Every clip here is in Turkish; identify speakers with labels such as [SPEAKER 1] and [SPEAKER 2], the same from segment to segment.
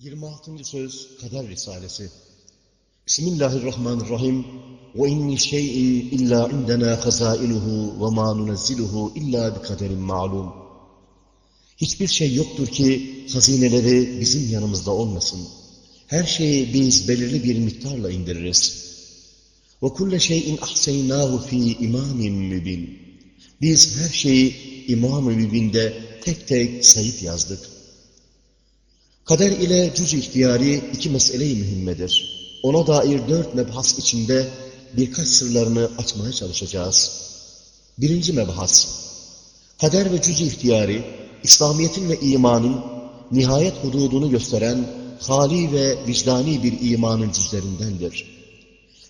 [SPEAKER 1] 26. Söz Kader Risalesi Bismillahirrahmanirrahim Ve inni şeyin illa indena hazainuhu ve ma nunezziluhu illa bi kaderin ma'lum Hiçbir şey yoktur ki hazineleri bizim yanımızda olmasın. Her şeyi biz belirli bir miktarla indiririz. Ve kulle şeyin ahseynahu fi imamin mübin Biz her şeyi İmam-ı tek tek sayıp yazdık. Kader ile cüz ihtiyari iki mesele-i mühimmedir. Ona dair dört mebhas içinde birkaç sırlarını açmaya çalışacağız. Birinci mebhas, kader ve cüz ihtiyari, İslamiyet'in ve imanın nihayet hududunu gösteren hali ve vicdani bir imanın cüzlerindendir.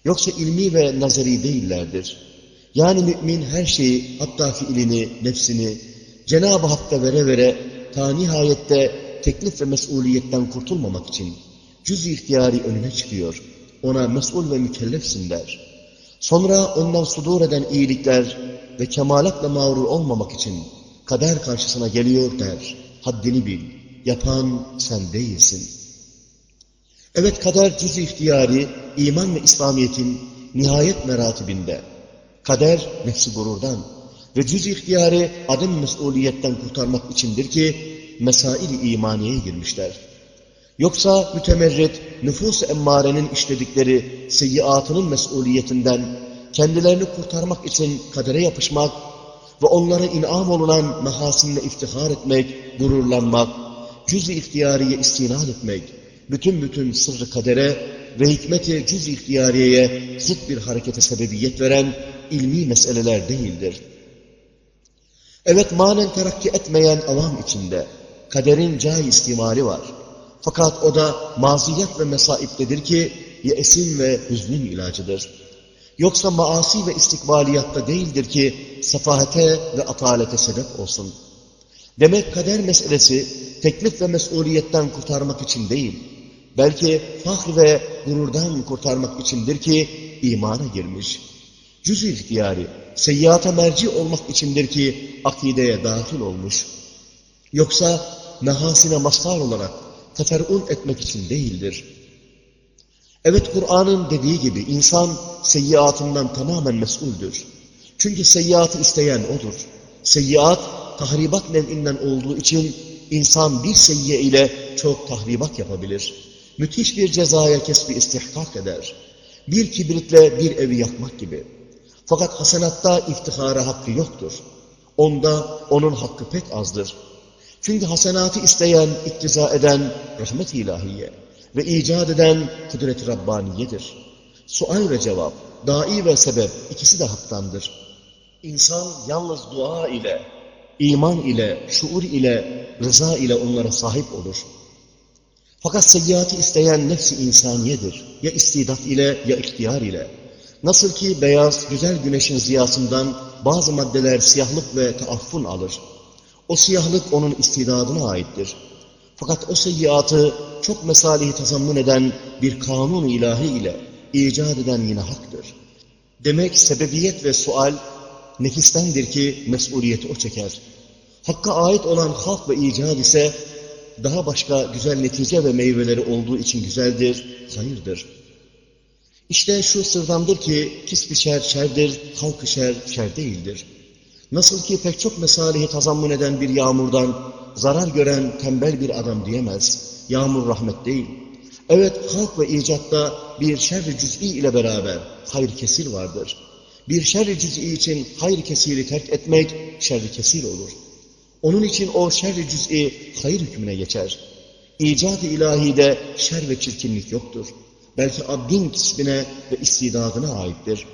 [SPEAKER 1] Yoksa ilmi ve nazari değillerdir. Yani mümin her şeyi, hatta fiilini, nefsini Cenab-ı Hakk'a vere vere ta nihayette teklif ve mesuliyetten kurtulmamak için cüz-i ihtiyari önüne çıkıyor. Ona mesul ve mükellefsin der. Sonra ondan sudur eden iyilikler ve kemalatla mağrur olmamak için kader karşısına geliyor der. Haddini bil. Yapan sen değilsin. Evet kader cüz-i ihtiyari iman ve İslamiyet'in nihayet meratibinde. Kader nefsi gururdan ve cüz-i ihtiyari adem mesuliyetten kurtarmak içindir ki mesail-i imaniye girmişler. Yoksa mütemerrit, nüfus-ı emmarenin işledikleri seyyiatının mesuliyetinden kendilerini kurtarmak için kadere yapışmak ve onlara inam olunan mehasinle iftihar etmek, gururlanmak, cüz-i ihtiyariye istinad etmek, bütün bütün sırrı kadere ve hikmeti cüz-i ihtiyariyeye zıt bir harekete sebebiyet veren ilmi meseleler değildir. Evet manen terakki etmeyen avam içinde, kaderin cay istimali var. Fakat o da maziyet ve mesaiptedir ki yesin ve hüznün ilacıdır. Yoksa maasi ve istikbaliyatta değildir ki sefahete ve atalete sebep olsun. Demek kader meselesi teklif ve mesuliyetten kurtarmak için değil, belki fahr ve gururdan kurtarmak içindir ki imana girmiş. Cüz-i ihtiyari, seyyata merci olmak içindir ki akideye dahil olmuş. Yoksa mehasine mazhar olarak teferun etmek için değildir. Evet Kur'an'ın dediği gibi insan seyyiatından tamamen mesuldür. Çünkü seyyiatı isteyen odur. Seyyiat tahribat nev'inden olduğu için insan bir seyyiye ile çok tahribat yapabilir. Müthiş bir cezaya kesbi istihkak eder. Bir kibritle bir evi yakmak gibi. Fakat hasenatta iftihara hakkı yoktur. Onda onun hakkı pek azdır. Çünkü hasenatı isteyen, iktiza eden rahmet ilahiye ve icat eden kudret-i Rabbaniyedir. Sual ve cevap, dai ve sebep ikisi de haktandır. İnsan yalnız dua ile, iman ile, şuur ile, rıza ile onlara sahip olur. Fakat seyyiatı isteyen nefsi insaniyedir. Ya istidat ile ya ihtiyar ile. Nasıl ki beyaz, güzel güneşin ziyasından bazı maddeler siyahlık ve taaffun alır. O siyahlık onun istidadına aittir. Fakat o seyyiatı çok mesalihi tazammun eden bir kanun ilahi ile icat eden yine haktır. Demek sebebiyet ve sual nefistendir ki mesuliyeti o çeker. Hakka ait olan halk ve icat ise daha başka güzel netice ve meyveleri olduğu için güzeldir, hayırdır. İşte şu sırdandır ki kisbi şer şerdir, halkı şer şer değildir. Nasıl ki pek çok mesalihi tazammun eden bir yağmurdan zarar gören tembel bir adam diyemez. Yağmur rahmet değil. Evet halk ve icatta bir şerri cüz'i ile beraber hayır kesir vardır. Bir şerri cüz'i için hayır kesiri terk etmek şerri kesir olur. Onun için o şerri cüz'i hayır hükmüne geçer. İcat-ı ilahide şer ve çirkinlik yoktur. Belki abdin kisbine ve istidadına aittir.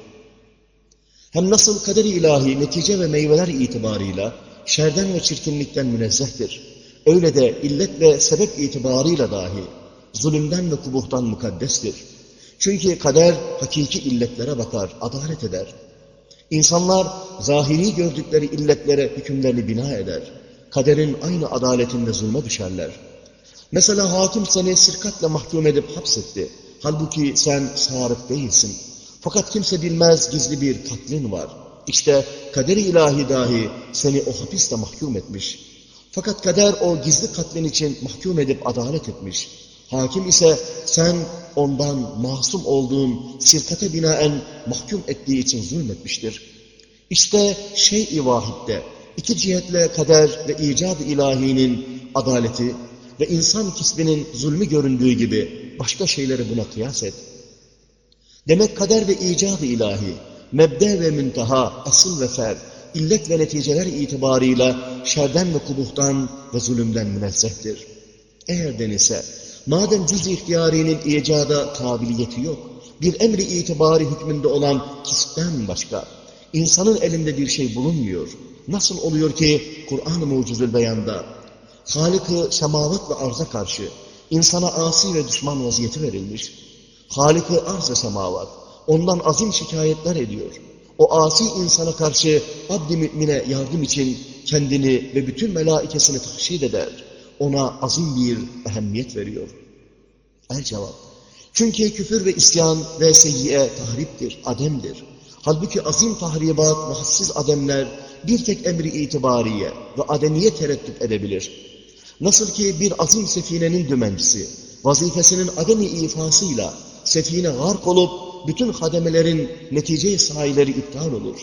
[SPEAKER 1] Hem nasıl kader-i ilahi netice ve meyveler itibarıyla şerden ve çirkinlikten münezzehtir. Öyle de illet ve sebep itibarıyla dahi zulümden ve kubuhtan mukaddestir. Çünkü kader hakiki illetlere bakar, adalet eder. İnsanlar zahiri gördükleri illetlere hükümlerini bina eder. Kaderin aynı adaletinde zulme düşerler. Mesela hakim seni sirkatla mahkum edip hapsetti. Halbuki sen sarık değilsin. Fakat kimse bilmez gizli bir katlin var. İşte kaderi ilahi dahi seni o hapiste mahkum etmiş. Fakat kader o gizli katlin için mahkum edip adalet etmiş. Hakim ise sen ondan masum olduğun sirkate binaen mahkum ettiği için zulmetmiştir. İşte şey-i vahitte iki cihetle kader ve icad-ı ilahinin adaleti ve insan kisbinin zulmü göründüğü gibi başka şeyleri buna kıyas et. Demek kader ve icad-ı ilahi, mebde ve münteha, asıl ve fer, illet ve neticeler itibarıyla şerden ve kubuhtan ve zulümden münezzehtir. Eğer denilse, madem cüz-i ihtiyarinin icada kabiliyeti yok, bir emri itibari hükmünde olan kistten başka, insanın elinde bir şey bulunmuyor. Nasıl oluyor ki Kur'an-ı Mucizül Beyan'da Halık-ı semavat ve arza karşı insana asi ve düşman vaziyeti verilmiş. Halık-ı arz semavat ondan azim şikayetler ediyor. O asi insana karşı abd-i mümine yardım için kendini ve bütün melaikesini tahşid eder. Ona azim bir ehemmiyet veriyor. El cevap. Çünkü küfür ve isyan ve seyyiye tahriptir, ademdir. Halbuki azim tahribat ve hassiz ademler bir tek emri itibariye ve ademiye tereddüt edebilir. Nasıl ki bir azim sefinenin dümencisi, vazifesinin ademi ifasıyla sefine gark olup bütün hademelerin netice sahileri iptal olur.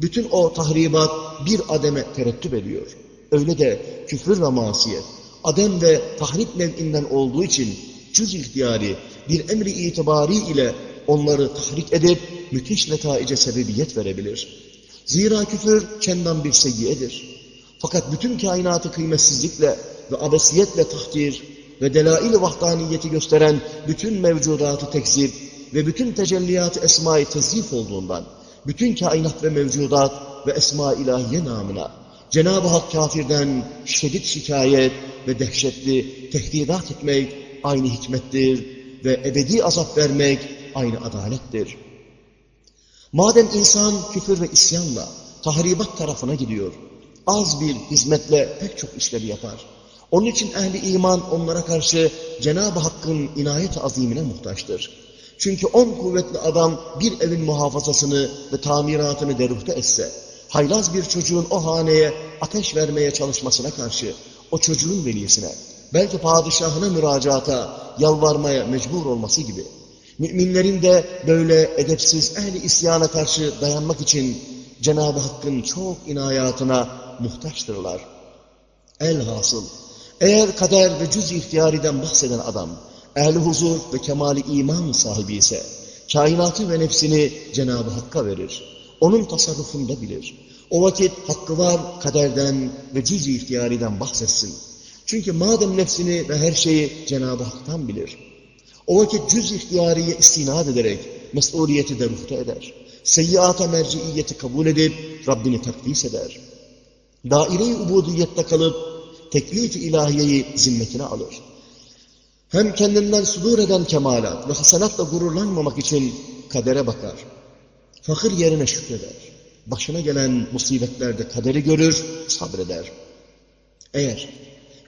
[SPEAKER 1] Bütün o tahribat bir ademe terettüp ediyor. Öyle de küfür ve masiyet, adem ve tahrip nev'inden olduğu için cüz ihtiyari bir emri itibari ile onları tahrik edip müthiş netaice sebebiyet verebilir. Zira küfür kendan bir seyyiyedir. Fakat bütün kainatı kıymetsizlikle ve abesiyetle tahkir ve delail-i vahdaniyeti gösteren bütün mevcudatı tekzip ve bütün tecelliyat-ı esma-i tezif olduğundan, bütün kainat ve mevcudat ve esma ilahiye namına, Cenab-ı Hak kafirden şiddet şikayet ve dehşetli tehdidat etmek aynı hikmettir ve ebedi azap vermek aynı adalettir. Madem insan küfür ve isyanla tahribat tarafına gidiyor, az bir hizmetle pek çok işleri yapar. Onun için ehli iman onlara karşı Cenab-ı Hakk'ın inayet azimine muhtaçtır. Çünkü on kuvvetli adam bir evin muhafazasını ve tamiratını deruhte etse, haylaz bir çocuğun o haneye ateş vermeye çalışmasına karşı o çocuğun velisine, belki padişahına müracaata, yalvarmaya mecbur olması gibi, müminlerin de böyle edepsiz ehli isyana karşı dayanmak için Cenab-ı Hakk'ın çok inayatına muhtaçtırlar. Elhasıl, eğer kader ve cüz ihtiyariden bahseden adam, ehli huzur ve kemali iman sahibi ise, kainatı ve nefsini Cenab-ı Hakk'a verir. Onun tasarrufunda bilir. O vakit hakkı var kaderden ve cüz ihtiyariden bahsetsin. Çünkü madem nefsini ve her şeyi Cenab-ı Hak'tan bilir. O vakit cüz ihtiyariye istinad ederek mesuliyeti de ruhta eder. Seyyiata merciiyeti kabul edip Rabbini takdis eder. Daire-i ubudiyette kalıp teklif-i ilahiyeyi zimmetine alır. Hem kendinden sudur eden kemalat ve hasanatla gururlanmamak için kadere bakar. Fakir yerine şükreder. Başına gelen musibetlerde kaderi görür, sabreder. Eğer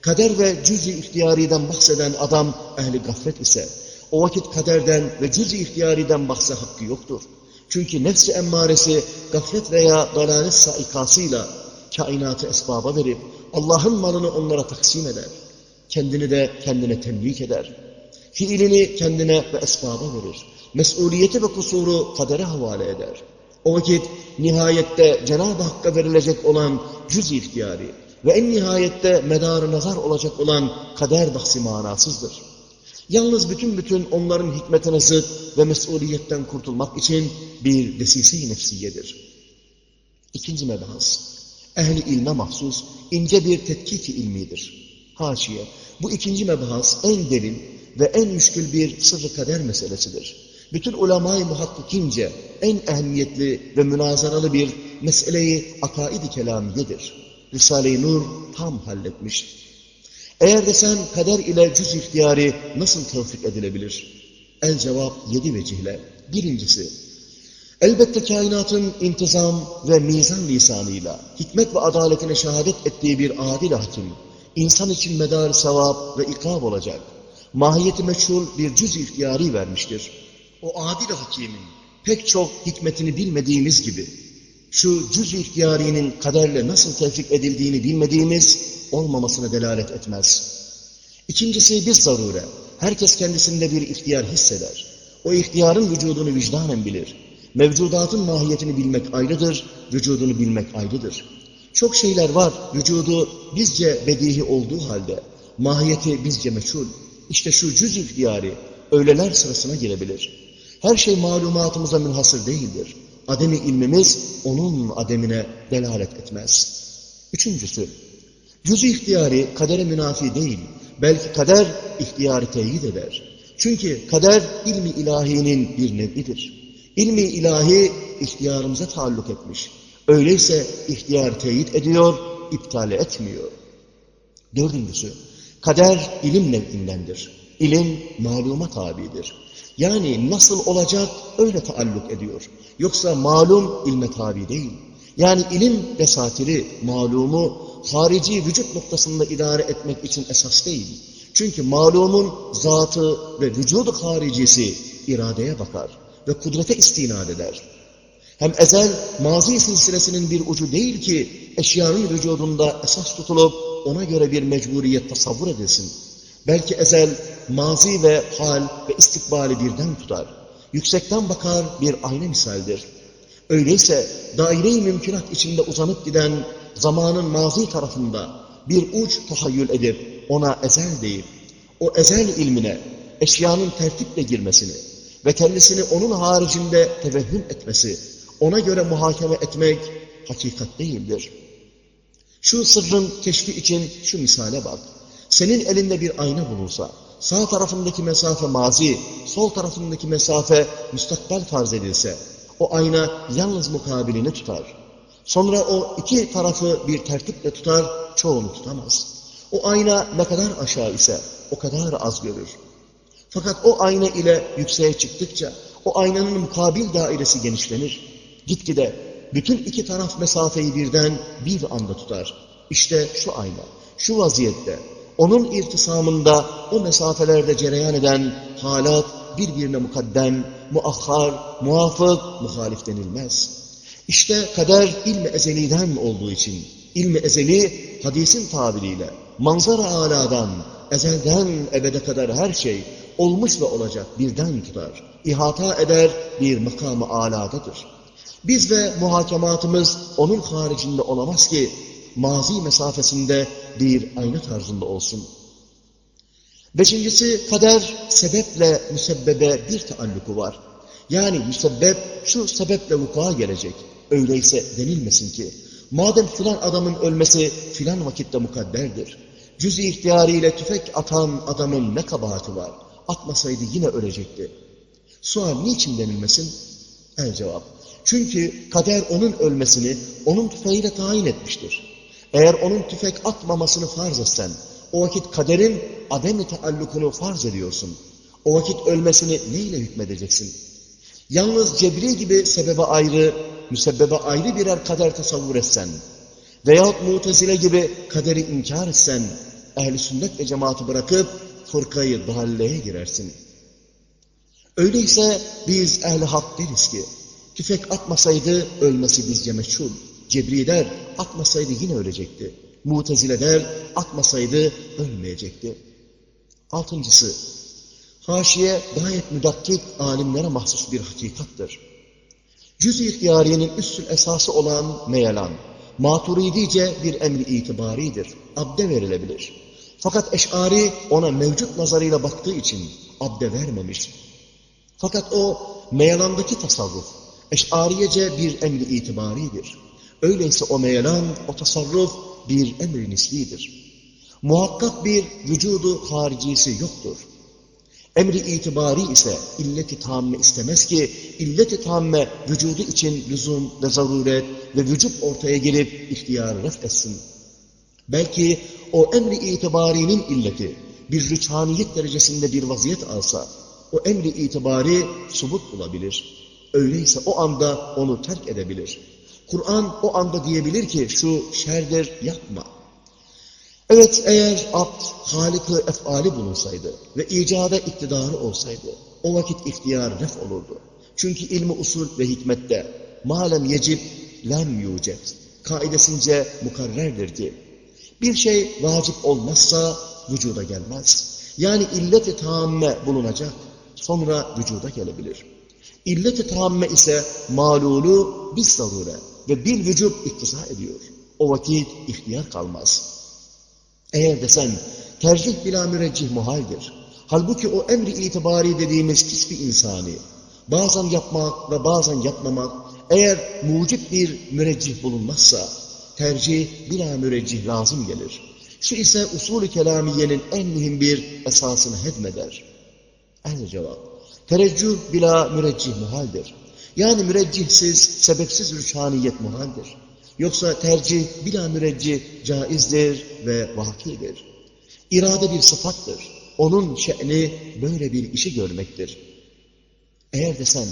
[SPEAKER 1] kader ve cüz-i ihtiyariden bahseden adam ehli gaflet ise, o vakit kaderden ve cüz-i ihtiyariden bahse hakkı yoktur. Çünkü nefsi emmaresi gaflet veya dalalet saikasıyla kainatı esbaba verip Allah'ın malını onlara taksim eder. Kendini de kendine temlik eder. Fiilini kendine ve esbaba verir. Mesuliyeti ve kusuru kadere havale eder. O vakit nihayette Cenab-ı Hakk'a verilecek olan cüz ihtiyari ve en nihayette medar nazar olacak olan kader bahsi manasızdır. Yalnız bütün bütün onların hikmetine zıt ve mesuliyetten kurtulmak için bir desise-i nefsiyedir. İkinci mebahas, ehli ilme mahsus ince bir tetkik ilmidir. Haşiye, bu ikinci mebahas en derin ve en müşkül bir sırrı kader meselesidir. Bütün ulemayı muhakkikince en ehemmiyetli ve münazaralı bir meseleyi akaid-i kelamiyedir. Risale-i Nur tam halletmiş. Eğer desen kader ile cüz ihtiyari nasıl tevfik edilebilir? El cevap yedi vecihle. Birincisi, elbette kainatın intizam ve mizan lisanıyla hikmet ve adaletine şehadet ettiği bir adil hakim, insan için medar sevap ve ikab olacak, mahiyeti meçhul bir cüz ihtiyari vermiştir. O adil hakimin pek çok hikmetini bilmediğimiz gibi, şu cüz ihtiyarinin kaderle nasıl tevfik edildiğini bilmediğimiz olmamasına delalet etmez. İkincisi bir zarure, Herkes kendisinde bir ihtiyar hisseder. O ihtiyarın vücudunu vicdanen bilir. Mevcudatın mahiyetini bilmek ayrıdır, vücudunu bilmek ayrıdır. Çok şeyler var, vücudu bizce bedihi olduğu halde, mahiyeti bizce meçhul. İşte şu cüz ihtiyari, öyleler sırasına girebilir. Her şey malumatımıza münhasır değildir. Ademi ilmimiz onun ademine delalet etmez. Üçüncüsü, cüz-i ihtiyari kadere münafi değil, belki kader ihtiyarı teyit eder. Çünkü kader ilmi ilahinin bir nevidir. İlmi ilahi ihtiyarımıza taalluk etmiş. Öyleyse ihtiyar teyit ediyor, iptal etmiyor. Dördüncüsü, kader ilim nevindendir. İlim maluma tabidir. Yani nasıl olacak öyle taalluk ediyor. Yoksa malum ilme tabi değil. Yani ilim desatiri, malumu harici vücut noktasında idare etmek için esas değil. Çünkü malumun zatı ve vücudu haricisi iradeye bakar ve kudrete istinad eder. Hem ezel mazi silsilesinin bir ucu değil ki eşyanın vücudunda esas tutulup ona göre bir mecburiyet tasavvur edilsin. Belki ezel mazi ve hal ve istikbali birden tutar. Yüksekten bakar bir ayna misaldir. Öyleyse daire-i mümkünat içinde uzanıp giden zamanın mazi tarafında bir uç tahayyül edip ona ezel deyip o ezel ilmine eşyanın tertiple girmesini ve kendisini onun haricinde tevehhüm etmesi, ona göre muhakeme etmek hakikat değildir. Şu sırrın keşfi için şu misale bak. Senin elinde bir ayna bulunsa, sağ tarafındaki mesafe mazi, sol tarafındaki mesafe müstakbel farz edilse, o ayna yalnız mukabilini tutar. Sonra o iki tarafı bir tertiple tutar, çoğunu tutamaz. O ayna ne kadar aşağı ise o kadar az görür. Fakat o ayna ile yükseğe çıktıkça o aynanın mukabil dairesi genişlenir. Gitgide bütün iki taraf mesafeyi birden bir anda tutar. İşte şu ayna, şu vaziyette, onun irtisamında o mesafelerde cereyan eden halat birbirine mukaddem, muahhar, muafık, muhalif denilmez. İşte kader ilmi ezeliden olduğu için, ilmi ezeli hadisin tabiriyle, manzara aladan, ezelden ebede kadar her şey olmuş ve olacak birden tutar, ihata eder bir makamı aladadır. Biz ve muhakematımız onun haricinde olamaz ki mazi mesafesinde bir ayna tarzında olsun. Beşincisi kader sebeple müsebbebe bir taalluku var. Yani müsebbep şu sebeple vuku'a gelecek. Öyleyse denilmesin ki madem filan adamın ölmesi filan vakitte mukadderdir. Cüz-i ihtiyariyle tüfek atan adamın ne kabahati var? Atmasaydı yine ölecekti. Sual niçin denilmesin? El cevap. Çünkü kader onun ölmesini onun tüfeğiyle tayin etmiştir. Eğer onun tüfek atmamasını farz etsen, o vakit kaderin ademi taallukunu farz ediyorsun. O vakit ölmesini neyle hükmedeceksin? Yalnız cebri gibi sebebe ayrı, müsebbebe ayrı birer kader tasavvur etsen veyahut mutezile gibi kaderi inkar etsen, ehli sünnet ve cemaati bırakıp fırkayı dalleye girersin. Öyleyse biz ehli hak deriz ki, tüfek atmasaydı ölmesi bizce meçhul. Cebri der, atmasaydı yine ölecekti. Mutezile der, atmasaydı ölmeyecekti. Altıncısı, haşiye gayet müdakkik alimlere mahsus bir hakikattır. Cüz-i ihtiyariyenin üssül esası olan meyelan, maturidice bir emri itibaridir. Abde verilebilir. Fakat eşari ona mevcut nazarıyla baktığı için abde vermemiş. Fakat o meyelandaki tasavvuf, eşariyece bir emri itibaridir. Öyleyse o meyelan, o tasarruf bir emri nislidir. Muhakkak bir vücudu haricisi yoktur. Emri itibari ise illeti tamme istemez ki, illeti tamme vücudu için lüzum ve zaruret ve vücut ortaya gelip ihtiyarı ref etsin. Belki o emri itibarinin illeti bir rüçhaniyet derecesinde bir vaziyet alsa, o emri itibari subut bulabilir. Öyleyse o anda onu terk edebilir. Kur'an o anda diyebilir ki şu şerdir yapma. Evet eğer abd halikı efali bulunsaydı ve icada iktidarı olsaydı o vakit ihtiyar ref olurdu. Çünkü ilmi usul ve hikmette malem yecib lem yucet kaidesince mukarrerdir ki bir şey vacip olmazsa vücuda gelmez. Yani illet-i tamme bulunacak, sonra vücuda gelebilir. İllet-i tamme ise malulu bir zarure ve bir vücut iktiza ediyor. O vakit ihtiyar kalmaz. Eğer desen tercih bila müreccih muhaldir. Halbuki o emri itibari dediğimiz kisbi insani, bazen yapmak ve bazen yapmamak, eğer mucip bir müreccih bulunmazsa, tercih bila müreccih lazım gelir. Şu ise usulü kelamiyenin en mühim bir esasını hedmeder. Aynı cevap. Tereccüh bila müreccih muhaldir. Yani müreccihsiz, sebepsiz rüçhaniyet muhaldir. Yoksa tercih bila müreccih caizdir ve vakidir. İrade bir sıfattır. Onun şe'ni böyle bir işi görmektir. Eğer desen,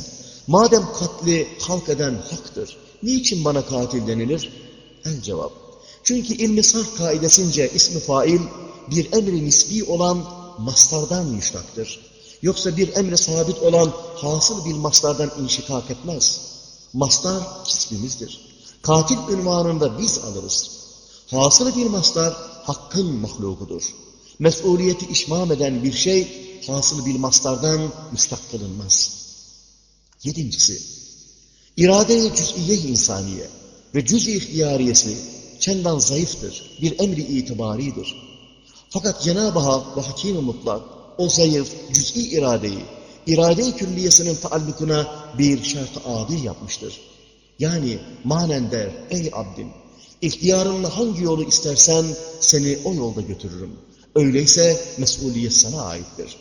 [SPEAKER 1] madem katli halk eden haktır, niçin bana katil denilir? El cevap. Çünkü ilmi sarf kaidesince ismi fail bir emri nisbi olan mastardan müştaktır. Yoksa bir emre sabit olan hasıl bir mastardan inşikak etmez. Mastar kisbimizdir. Katil ünvanında biz alırız. Hasıl bir mastar hakkın mahlukudur. Mesuliyeti işmam eden bir şey hasıl bir mastardan müstak kılınmaz. Yedincisi, irade-i cüz'iye insaniye ve cüz-i ihtiyariyesi çendan zayıftır, bir emri itibaridir. Fakat Cenab-ı Hak ve Hakim-i Mutlak o zayıf, cüz'i iradeyi, irade-i külliyesinin taallukuna bir şart-ı adi yapmıştır. Yani manen der, ey abdim, ihtiyarınla hangi yolu istersen seni o yolda götürürüm. Öyleyse mesuliyet sana aittir.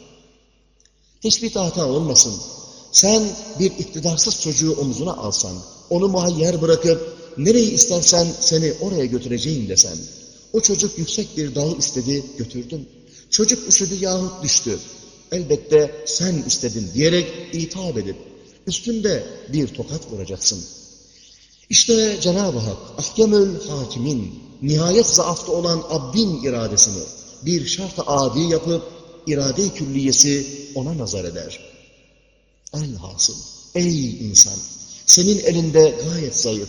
[SPEAKER 1] Hiçbir hata olmasın. Sen bir iktidarsız çocuğu omzuna alsan, onu muhayyer bırakıp nereyi istersen seni oraya götüreceğim desen. O çocuk yüksek bir dağı istedi, götürdüm. Çocuk üşüdü yahut düştü. Elbette sen istedin diyerek itap edip üstünde bir tokat vuracaksın. İşte Cenab-ı Hak ahkemül hakimin nihayet zaafta olan abdin iradesini bir şart-ı adi yapıp irade-i külliyesi ona nazar eder. Elhasıl ey insan senin elinde gayet zayıf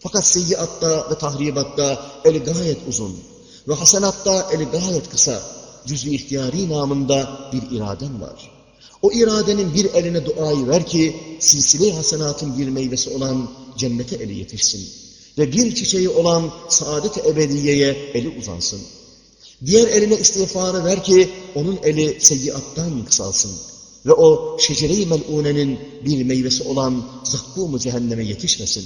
[SPEAKER 1] fakat seyyiatta ve tahribatta eli gayet uzun ve hasenatta eli gayet kısa cüz-i ihtiyari namında bir iraden var. O iradenin bir eline duayı ver ki silsile hasenatın bir meyvesi olan cennete eli yetişsin. Ve bir çiçeği olan saadet-i ebediyeye eli uzansın. Diğer eline istiğfarı ver ki onun eli seyyiattan kısalsın. Ve o şecere-i mel'unenin bir meyvesi olan zakkum cehenneme yetişmesin.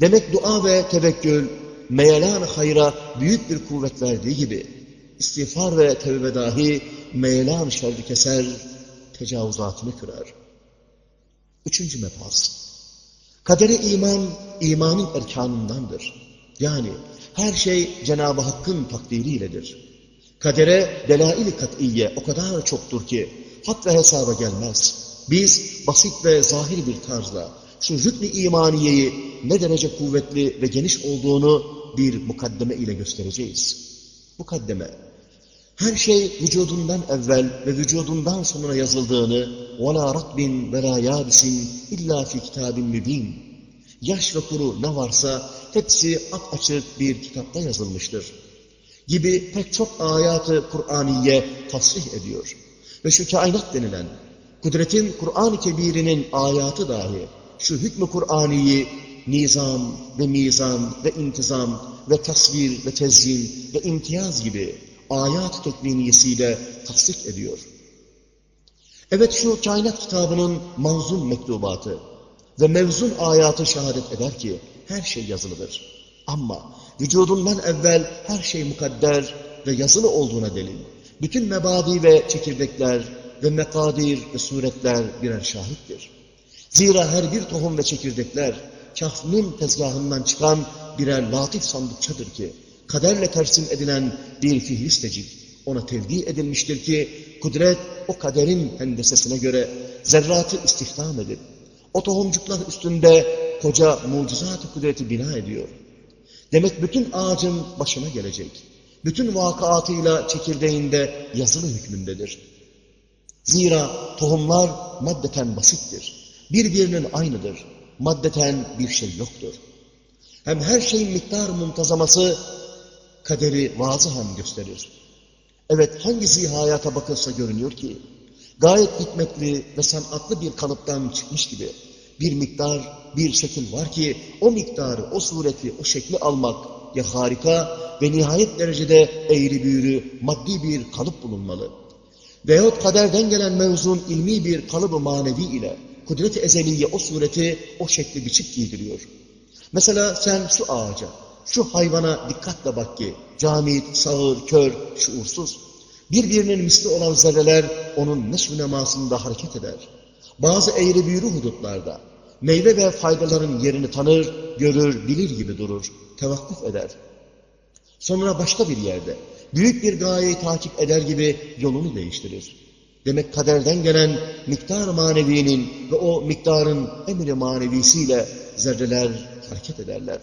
[SPEAKER 1] Demek dua ve tevekkül, meyelan hayra büyük bir kuvvet verdiği gibi, istiğfar ve tevbe dahi meyelan şerri keser, tecavüzatını kırar. Üçüncü mebhas. Kadere iman, imanın erkanındandır. Yani her şey Cenab-ı Hakk'ın takdiriyledir. Kadere delail-i kat'iye o kadar çoktur ki hat ve hesaba gelmez. Biz basit ve zahir bir tarzla şu rükn-i imaniyeyi ne derece kuvvetli ve geniş olduğunu bir mukaddeme ile göstereceğiz. Mukaddeme, her şey vücudundan evvel ve vücudundan sonra yazıldığını وَلَا رَقْبٍ وَلَا يَابِسٍ اِلَّا فِي كِتَابٍ مُب۪ينَ Yaş ve kuru ne varsa hepsi açık bir kitapta yazılmıştır. Gibi pek çok ayatı Kur'aniye tasrih ediyor. Ve şu kainat denilen, kudretin Kur'an-ı Kebir'inin ayatı dahi, şu hükmü Kur'aniyi nizam ve mizan ve intizam ve tasvir ve tezyin ve imtiyaz gibi ayat tekviniyesiyle tasdik ediyor. Evet şu kainat kitabının manzum mektubatı ve mevzun ayatı şehadet eder ki her şey yazılıdır. Ama vücudundan evvel her şey mukadder ve yazılı olduğuna delil. Bütün mebadi ve çekirdekler ve mekadir ve suretler birer şahittir. Zira her bir tohum ve çekirdekler kafnun tezgahından çıkan birer latif sandıkçadır ki kaderle tersim edilen bir fihristecik ona tevdi edilmiştir ki kudret o kaderin hendesesine göre zerratı istihdam edip o tohumcuklar üstünde koca mucizat-ı kudreti bina ediyor. Demek bütün ağacın başına gelecek. Bütün vakıatıyla çekirdeğinde yazılı hükmündedir. Zira tohumlar maddeten basittir. Birbirinin aynıdır. Maddeten bir şey yoktur. Hem her şeyin miktar muntazaması kaderi vazıhan gösterir. Evet hangisi hayata bakılsa görünüyor ki, gayet hikmetli ve sanatlı bir kalıptan çıkmış gibi bir miktar, bir şekil var ki o miktarı, o sureti, o şekli almak ya harika ve nihayet derecede eğri büğrü, maddi bir kalıp bulunmalı. Veyahut kaderden gelen mevzun ilmi bir kalıbı manevi ile kudret-i ezeliye o sureti, o şekli biçip giydiriyor. Mesela sen şu ağaca, şu hayvana dikkatle bak ki, camit, sağır, kör, şuursuz, birbirinin misli olan zerreler onun neşv nemasında hareket eder. Bazı eğri büğrü hudutlarda meyve ve faydaların yerini tanır, görür, bilir gibi durur, tevakkuf eder. Sonra başka bir yerde büyük bir gayeyi takip eder gibi yolunu değiştirir. Demek kaderden gelen miktar manevinin ve o miktarın emri manevisiyle zerreler hareket ederler.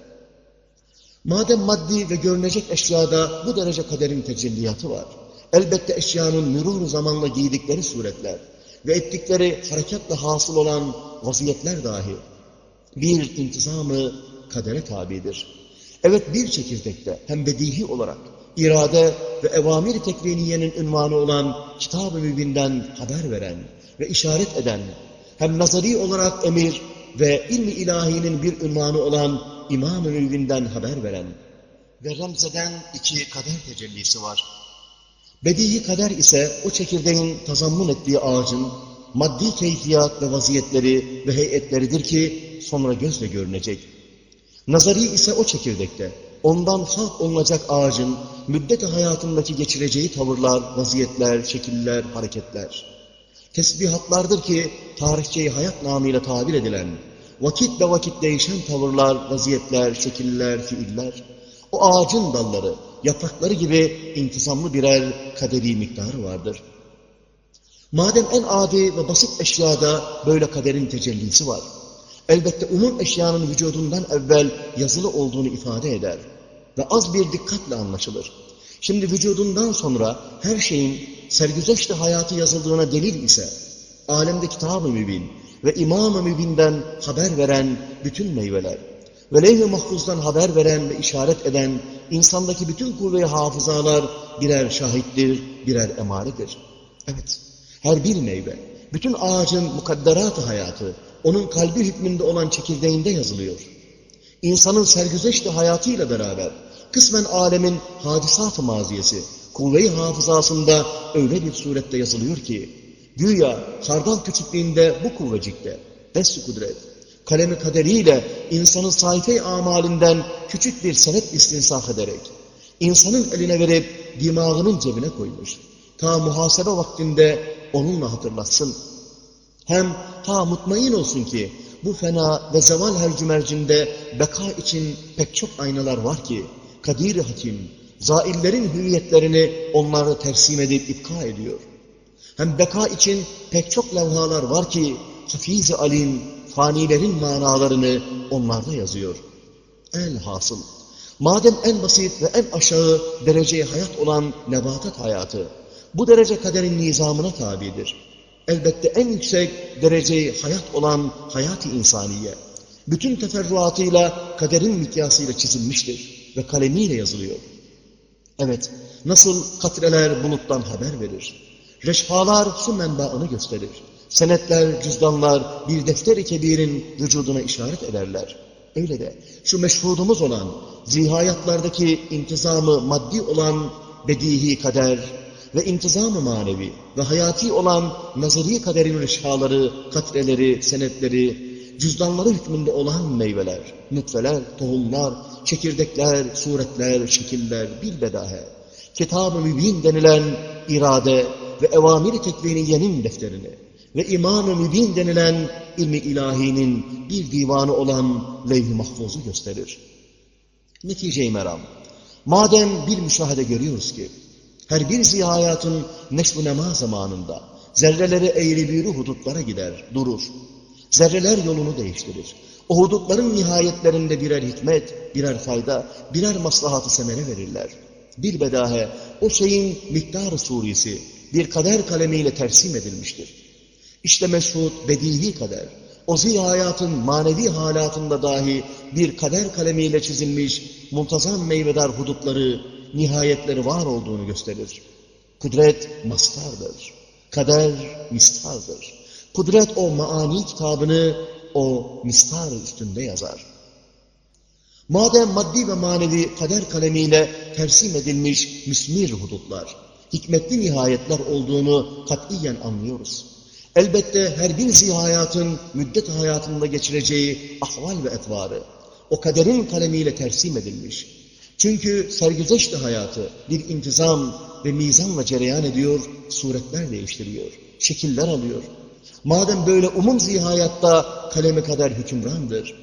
[SPEAKER 1] Madem maddi ve görünecek eşyada bu derece kaderin tecelliyatı var, elbette eşyanın mürur zamanla giydikleri suretler ve ettikleri harekatla hasıl olan vaziyetler dahi bir intizamı kadere tabidir. Evet bir çekirdekte hem bedihi olarak irade ve evamir tekviniyenin ünvanı olan Kitab-ı Mübin'den haber veren ve işaret eden, hem nazari olarak emir ve ilmi ilahinin bir ünvanı olan İmam-ı Mübin'den haber veren ve remzeden iki kader tecellisi var. Bedihi kader ise o çekirdeğin tazammun ettiği ağacın maddi keyfiyat ve vaziyetleri ve heyetleridir ki sonra gözle görünecek. Nazari ise o çekirdekte ondan halk olunacak ağacın müddet hayatındaki geçireceği tavırlar, vaziyetler, şekiller, hareketler. Tesbihatlardır ki tarihçeyi hayat namıyla tabir edilen, vakit ve vakit değişen tavırlar, vaziyetler, şekiller, fiiller, o ağacın dalları, yaprakları gibi intizamlı birer kaderi miktarı vardır. Madem en adi ve basit eşyada böyle kaderin tecellisi var, elbette umum eşyanın vücudundan evvel yazılı olduğunu ifade eder ve az bir dikkatle anlaşılır. Şimdi vücudundan sonra her şeyin sergüzeşte hayatı yazıldığına delil ise, alemde kitab-ı mübin ve imam-ı mübinden haber veren bütün meyveler ve levh-i mahfuzdan haber veren ve işaret eden insandaki bütün kuvve-i hafızalar birer şahittir, birer emaredir. Evet, her bir meyve, bütün ağacın mukadderat hayatı, onun kalbi hükmünde olan çekirdeğinde yazılıyor. İnsanın sergüzeşte hayatıyla beraber kısmen alemin hadisat-ı maziyesi, kuvve-i hafızasında öyle bir surette yazılıyor ki, güya hardal küçüklüğünde bu kuvvecikte, dest kudret, kalemi kaderiyle insanın sayfe-i amalinden küçük bir senet istinsaf ederek, insanın eline verip dimağının cebine koymuş. Ta muhasebe vaktinde onunla hatırlatsın. Hem ta mutmain olsun ki bu fena ve zeval her cümercinde beka için pek çok aynalar var ki, Kadir Hakim, zaillerin hüviyetlerini onlara tersim edip ipka ediyor. Hem beka için pek çok levhalar var ki, Hafiz-i Alim, fanilerin manalarını onlarda yazıyor. El hasıl, madem en basit ve en aşağı dereceye hayat olan nebatat hayatı, bu derece kaderin nizamına tabidir. Elbette en yüksek dereceyi hayat olan hayat-ı insaniye, bütün teferruatıyla kaderin mikyasıyla çizilmiştir ve kalemiyle yazılıyor. Evet, nasıl katreler buluttan haber verir, reşhalar su menbaını gösterir, senetler, cüzdanlar bir defteri kebirin vücuduna işaret ederler. Öyle de şu meşhudumuz olan, zihayatlardaki intizamı maddi olan bedihi kader, ve intizam-ı manevi ve hayati olan nazari kaderin eşyaları, katreleri, senetleri, cüzdanları hükmünde olan meyveler, nutfeler, tohumlar, çekirdekler, suretler, şekiller, bilbedahe, kitab-ı mübin denilen irade ve evamir-i tekviniyenin defterini ve imam-ı mübin denilen ilmi ilahinin bir divanı olan levh-i mahfuzu gösterir. Netice-i meram, madem bir müşahede görüyoruz ki, her bir zihayatın neşv nema zamanında zerreleri eğri büğrü hudutlara gider, durur. Zerreler yolunu değiştirir. O hudutların nihayetlerinde birer hikmet, birer fayda, birer maslahatı semere verirler. Bir bedahe o şeyin miktar surisi bir kader kalemiyle tersim edilmiştir. İşte meşhud bedihi kader, o zihayatın manevi halatında dahi bir kader kalemiyle çizilmiş muntazam meyvedar hudutları nihayetleri var olduğunu gösterir. Kudret mastardır. Kader mistardır. Kudret o maani kitabını o mistar üstünde yazar. Madem maddi ve manevi kader kalemiyle tersim edilmiş müsmir hudutlar, hikmetli nihayetler olduğunu katiyen anlıyoruz. Elbette her bir zihayatın müddet hayatında geçireceği ahval ve etvarı, o kaderin kalemiyle tersim edilmiş. Çünkü sergüzeşte hayatı bir intizam ve mizanla cereyan ediyor, suretler değiştiriyor, şekiller alıyor. Madem böyle umum zihayatta kalemi kadar hükümrandır,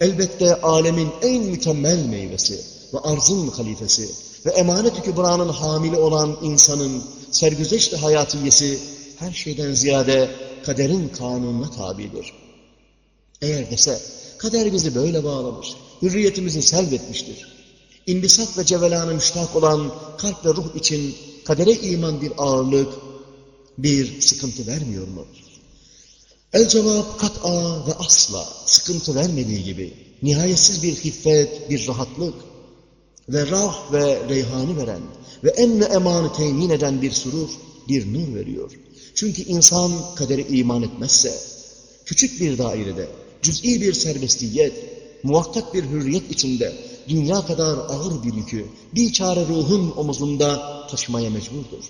[SPEAKER 1] elbette alemin en mükemmel meyvesi ve arzın halifesi ve emanet-i kübranın hamili olan insanın sergüzeşte hayatiyesi her şeyden ziyade kaderin kanununa tabidir. Eğer dese, kader bizi böyle bağlamış, hürriyetimizi selbetmiştir. İndisat ve cevelana müştak olan kalp ve ruh için kadere iman bir ağırlık, bir sıkıntı vermiyor mu? El cevap kat'a ve asla sıkıntı vermediği gibi nihayetsiz bir hiffet, bir rahatlık ve rah ve reyhanı veren ve emne emanı temin eden bir surur, bir nur veriyor. Çünkü insan kadere iman etmezse, küçük bir dairede, cüz'i bir serbestiyet, muhakkak bir hürriyet içinde dünya kadar ağır bir yükü bir çare ruhun omuzunda taşımaya mecburdur.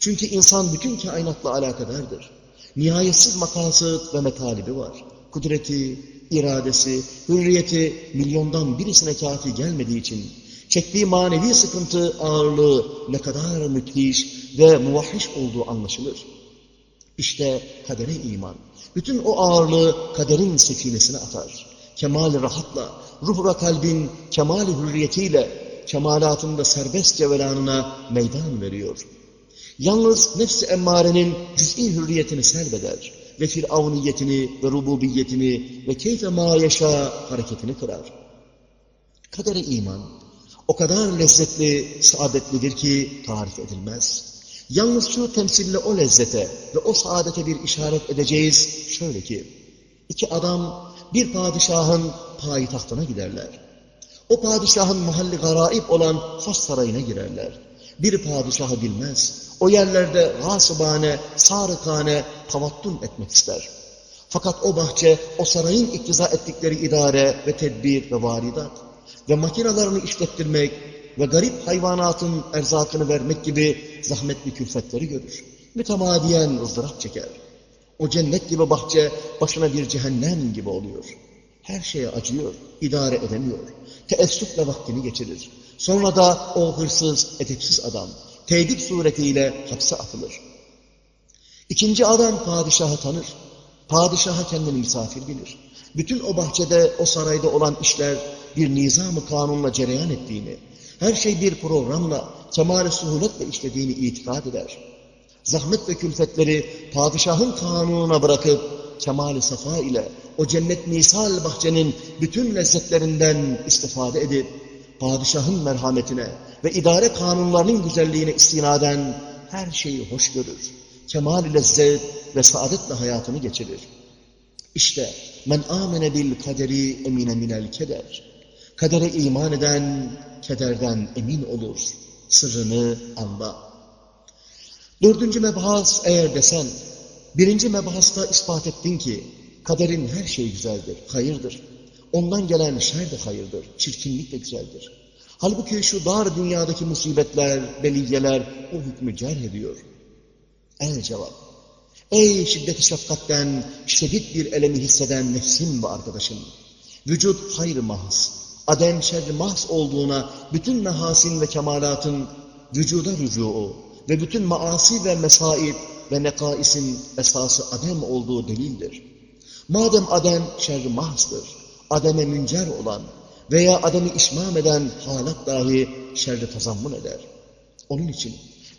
[SPEAKER 1] Çünkü insan bütün kainatla alakadardır. Nihayetsiz makasıt ve metalibi var. Kudreti, iradesi, hürriyeti milyondan birisine kafi gelmediği için çektiği manevi sıkıntı ağırlığı ne kadar müthiş ve muvahhiş olduğu anlaşılır. İşte kadere iman. Bütün o ağırlığı kaderin sekinesine atar. Kemal rahatla, ruh ve kalbin kemal hürriyetiyle kemalatında serbest cevelanına meydan veriyor. Yalnız nefsi emmarenin cüz'i hürriyetini selbeder ve firavniyetini ve rububiyetini ve keyfe ma yaşa hareketini kırar. Kadere iman o kadar lezzetli, saadetlidir ki tarif edilmez. Yalnız şu temsille o lezzete ve o saadete bir işaret edeceğiz. Şöyle ki, iki adam bir padişahın payitahtına giderler. O padişahın mahalli garaib olan Fas sarayına girerler. Bir padişahı bilmez. O yerlerde gasıbane, sarıkane tavattun etmek ister. Fakat o bahçe, o sarayın iktiza ettikleri idare ve tedbir ve varidat ve makinalarını işlettirmek ve garip hayvanatın erzakını vermek gibi zahmetli külfetleri görür. Mütemadiyen ızdırap çeker. O cennet gibi bahçe başına bir cehennem gibi oluyor. Her şeye acıyor, idare edemiyor. Teessüfle vaktini geçirir. Sonra da o hırsız, edepsiz adam tedip suretiyle hapse atılır. İkinci adam padişahı tanır. Padişaha kendini misafir bilir. Bütün o bahçede, o sarayda olan işler bir nizam-ı kanunla cereyan ettiğini, her şey bir programla, kemal-i suhuletle işlediğini itikad eder. Zahmet ve külfetleri padişahın kanununa bırakıp, kemal-i safa ile o cennet misal bahçenin bütün lezzetlerinden istifade edip, padişahın merhametine ve idare kanunlarının güzelliğine istinaden her şeyi hoş görür. Kemal-i lezzet ve saadetle hayatını geçirir. İşte men amene bil kaderi emine minel keder. Kadere iman eden kederden emin olur. Sırrını anla. Dördüncü mebahas eğer desen, birinci mebahasta ispat ettin ki, kaderin her şeyi güzeldir, hayırdır. Ondan gelen şer de hayırdır, çirkinlik de güzeldir. Halbuki şu dar dünyadaki musibetler, belirgeler o hükmü cerh ediyor. El cevap. Ey şiddeti şefkatten şiddet bir elemi hisseden nefsim ve arkadaşım. Vücut hayır mahs, adem şerri mahs olduğuna bütün mehasin ve kemalatın vücuda rücuu ve bütün maasi ve mesaib ve nekaisin esası adem olduğu delildir. Madem adem şerri mahsdır, ademe müncer olan veya ademi işmam eden halat dahi şerri tazammun eder. Onun için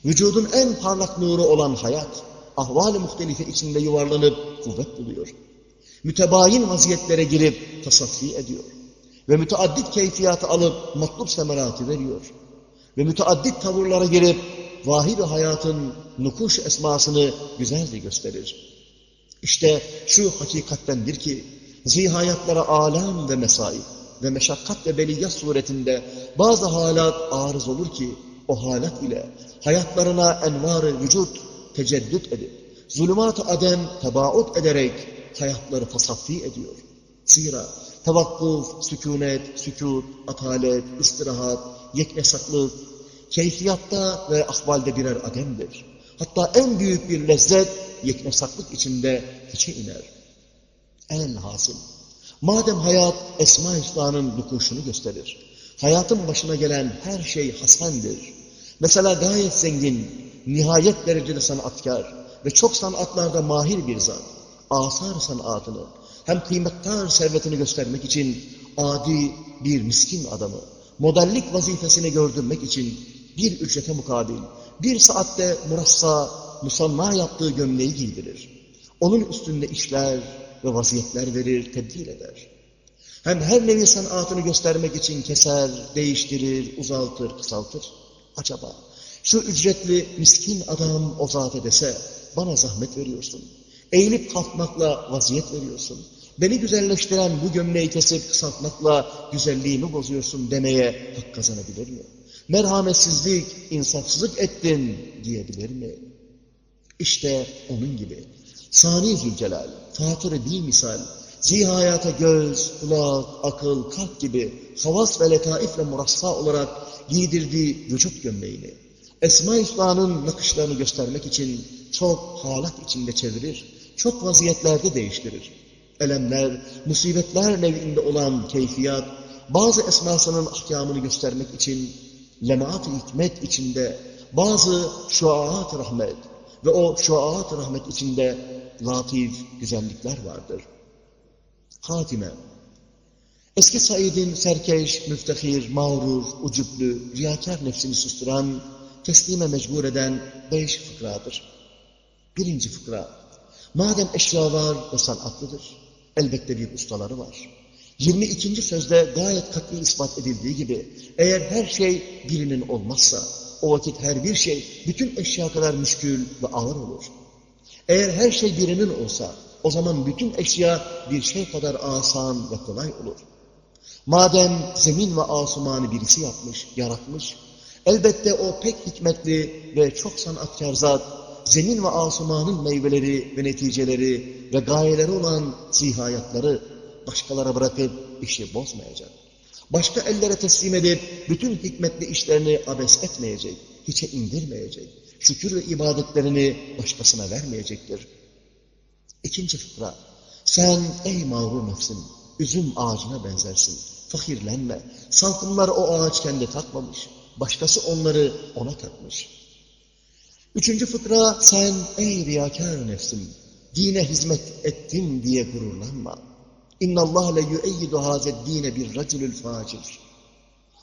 [SPEAKER 1] vücudun en parlak nuru olan hayat, ahval-i muhtelife içinde yuvarlanıp kuvvet buluyor. Mütebayin vaziyetlere girip tasaffi ediyor. Ve müteaddit keyfiyatı alıp matlub semeratı veriyor. Ve müteaddit tavırlara girip vahid hayatın nukuş esmasını güzelce gösterir. İşte şu hakikattendir ki zihayatlara alam ve mesai ve meşakkat ve beliyat suretinde bazı halat arız olur ki o halat ile hayatlarına envar-ı vücut teceddüt edip, zulümat-ı adem tebaut ederek hayatları tasaffi ediyor. Zira tevakkuf, sükunet, sükut, atalet, istirahat, yeknesaklık, keyfiyatta ve ahvalde birer ademdir. Hatta en büyük bir lezzet yeknesaklık içinde hiçe iner. En hasıl. Madem hayat Esma-i Hüsna'nın nukuşunu gösterir. Hayatın başına gelen her şey hasendir. Mesela gayet zengin, nihayet derecede sanatkar ve çok sanatlarda mahir bir zat, asar sanatını, hem kıymetdar servetini göstermek için adi bir miskin adamı, modellik vazifesini gördürmek için bir ücrete mukabil, bir saatte murassa, musanna yaptığı gömleği giydirir. Onun üstünde işler ve vaziyetler verir, tebdil eder. Hem her nevi sanatını göstermek için keser, değiştirir, uzaltır, kısaltır. Acaba şu ücretli miskin adam o zat dese, bana zahmet veriyorsun. Eğilip kalkmakla vaziyet veriyorsun. Beni güzelleştiren bu gömleği kesip kısaltmakla güzelliğimi bozuyorsun demeye hak kazanabilir mi? Merhametsizlik, insafsızlık ettin diyebilir mi? İşte onun gibi. Sani Zülcelal, Fatır-ı bir misal, zihayata göz, kulak, akıl, kalp gibi havas ve letaifle murassa olarak giydirdiği vücut gömleğini, Esma-i Hüsna'nın nakışlarını göstermek için çok halat içinde çevirir, çok vaziyetlerde değiştirir. Elemler, musibetler nevinde olan keyfiyat, bazı esmasının ahkamını göstermek için lemaat-ı hikmet içinde bazı şuaat rahmet ve o şuaat rahmet içinde latif güzellikler vardır. Hatime Eski Said'in serkeş, müftehir, mağrur, ucublü, riyakar nefsini susturan, teslime mecbur eden beş fıkradır. Birinci fıkra, madem eşya var ve sanatlıdır, elbette bir ustaları var. 22. sözde gayet katli ispat edildiği gibi, eğer her şey birinin olmazsa, o vakit her bir şey bütün eşya kadar müşkül ve ağır olur. Eğer her şey birinin olsa, o zaman bütün eşya bir şey kadar asan ve kolay olur. Madem zemin ve asumanı birisi yapmış, yaratmış, elbette o pek hikmetli ve çok sanatkar zat, zemin ve asumanın meyveleri ve neticeleri ve gayeleri olan zihayatları başkalara bırakıp işi bozmayacak. Başka ellere teslim edip bütün hikmetli işlerini abes etmeyecek, hiçe indirmeyecek. Şükür ve ibadetlerini başkasına vermeyecektir. İkinci fıkra, sen ey mağrur nefsin, üzüm ağacına benzersin. Fakirlenme, salkımları o ağaç kendi takmamış, başkası onları ona takmış. Üçüncü fıkra, sen ey riyakar nefsim, dine hizmet ettim diye gururlanma. Le yu'eyyidu hazed dine bir raculul facir.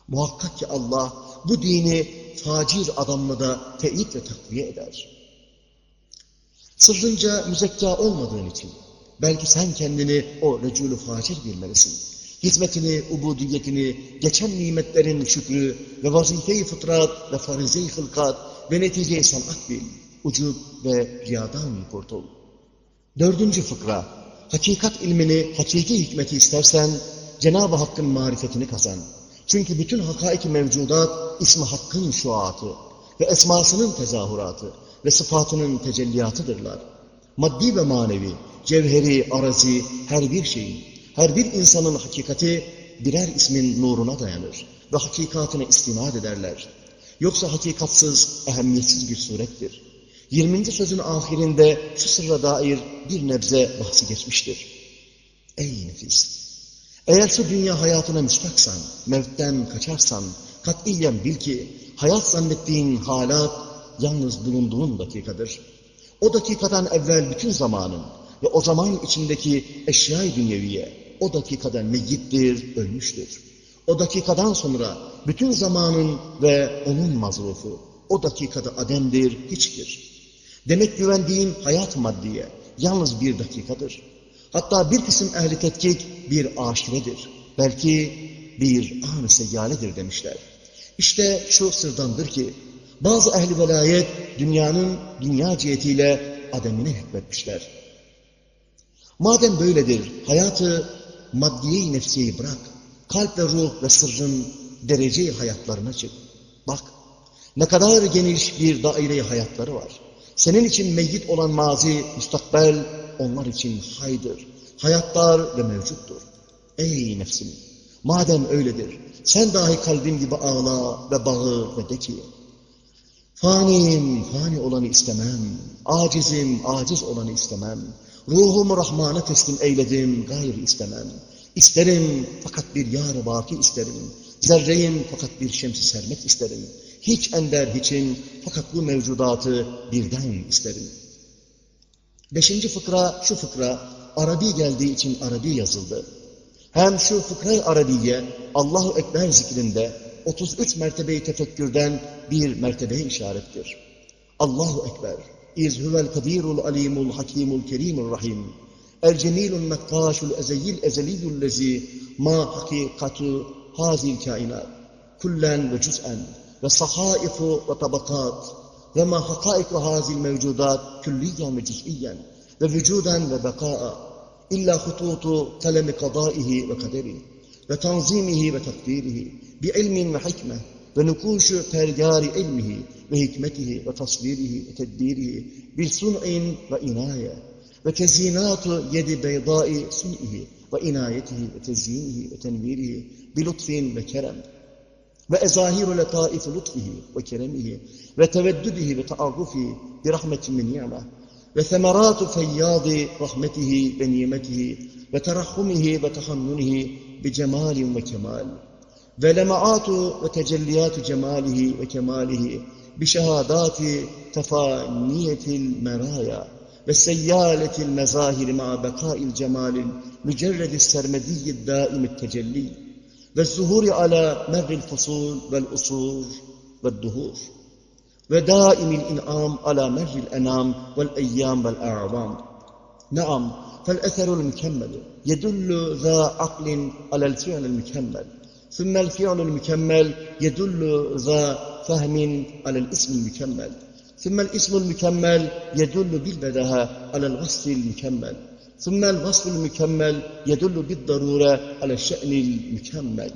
[SPEAKER 1] Muhakkak ki Allah bu dini facir adamla da teyit ve takviye eder. Sırrınca müzekka olmadığın için belki sen kendini o reculü facir bilmelisin. Hizmetini, ubudiyetini, geçen nimetlerin şükrü ve vazife-i fıtrat ve farize-i hılkat ve netice-i sanat bil. Ucub ve riyadan kurtul. Dördüncü fıkra. Hakikat ilmini, hakiki hikmeti istersen Cenab-ı Hakk'ın marifetini kazan. Çünkü bütün hakaiki mevcudat ismi Hakk'ın şuatı ve esmasının tezahüratı ve sıfatının tecelliyatıdırlar. Maddi ve manevi, cevheri, arazi, her bir şeyin, her bir insanın hakikati birer ismin nuruna dayanır ve hakikatine istinad ederler. Yoksa hakikatsız, ehemmiyetsiz bir surettir. 20. sözün ahirinde şu sırra dair bir nebze bahsi geçmiştir. Ey nefis! Eğer şu dünya hayatına müstaksan, mevtten kaçarsan, katiyen bil ki hayat zannettiğin halat yalnız bulunduğun dakikadır. O dakikadan evvel bütün zamanın ve o zaman içindeki eşyayı dünyeviye o dakikadan meyyittir, ölmüştür. O dakikadan sonra bütün zamanın ve onun mazrufu o dakikada ademdir, hiçtir. Demek güvendiğin hayat maddiye yalnız bir dakikadır. Hatta bir kısım ehli tetkik bir aşiredir. Belki bir an-ı seyyaledir demişler. İşte şu sırdandır ki bazı ehli velayet dünyanın dünya cihetiyle ademine hükmetmişler. Madem böyledir hayatı maddiye-i nefsiyeyi bırak. Kalp ve ruh ve sırrın derece hayatlarına çık. Bak Ne kadar geniş bir daire hayatları var. Senin için meyyit olan mazi, müstakbel, onlar için haydır. Hayatlar ve mevcuttur. Ey nefsim! Madem öyledir, sen dahi kalbim gibi ağla ve bağır ve de ki, Faniyim, fani olanı istemem, acizim, aciz olanı istemem, ruhumu Rahman'a teslim eyledim, gayri istemem. İsterim fakat bir yar baki isterim, zerreyim fakat bir şemsi sermet isterim. Hiç ender hiçim fakat bu mevcudatı birden isterim. Beşinci fıkra şu fıkra, Arabi geldiği için Arabi yazıldı. Hem şu fıkra-i Arabiye Allahu Ekber zikrinde 33 mertebeyi tefekkürden bir mertebeye işarettir. Allahu Ekber. İz huvel kadirul alimul hakimul kerimul rahim. El cemilun mekkaşul ezeyyil ezeliyyul lezi ma hakikatu hazil kainat. Kullen ve cüz'en ve sahaifu ve tabakat ve ma hakaiku hazil mevcudat külliyen ve cüz'iyen ve vücuden ve beka'a illa hututu kalemi kadaihi ve kaderi ve tanzimihi ve takdirihi bi ilmin ve hikme ve nukuşu pergari ilmihi ve hikmetihi ve tasvirihi ve tedbirihi bil sun'in ve inaye ve tezinatu yedi beydai sun'ihi ve inayetihi ve tezyinihi ve tenvirihi bi lütfin ve kerem ve ezahiru letaif lütfihi ve keremihi ve teveddüdihi ve taarrufihi والزهور على مر الفصول والأصول والدهور ودائم الإنعام على مر الأنام والأيام والأعوام. نعم فالأثر المكمل يدل ذا عقل على الفعل المكمل ثم الفعل المكمل يدل ذا فهم على الاسم المكمل ثم الاسم المكمل يدل بالبداهة على الوصف المكمل. ثم الوصف المكمل يدل بالضرورة على الشأن المكمل.